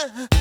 You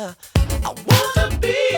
I wanna be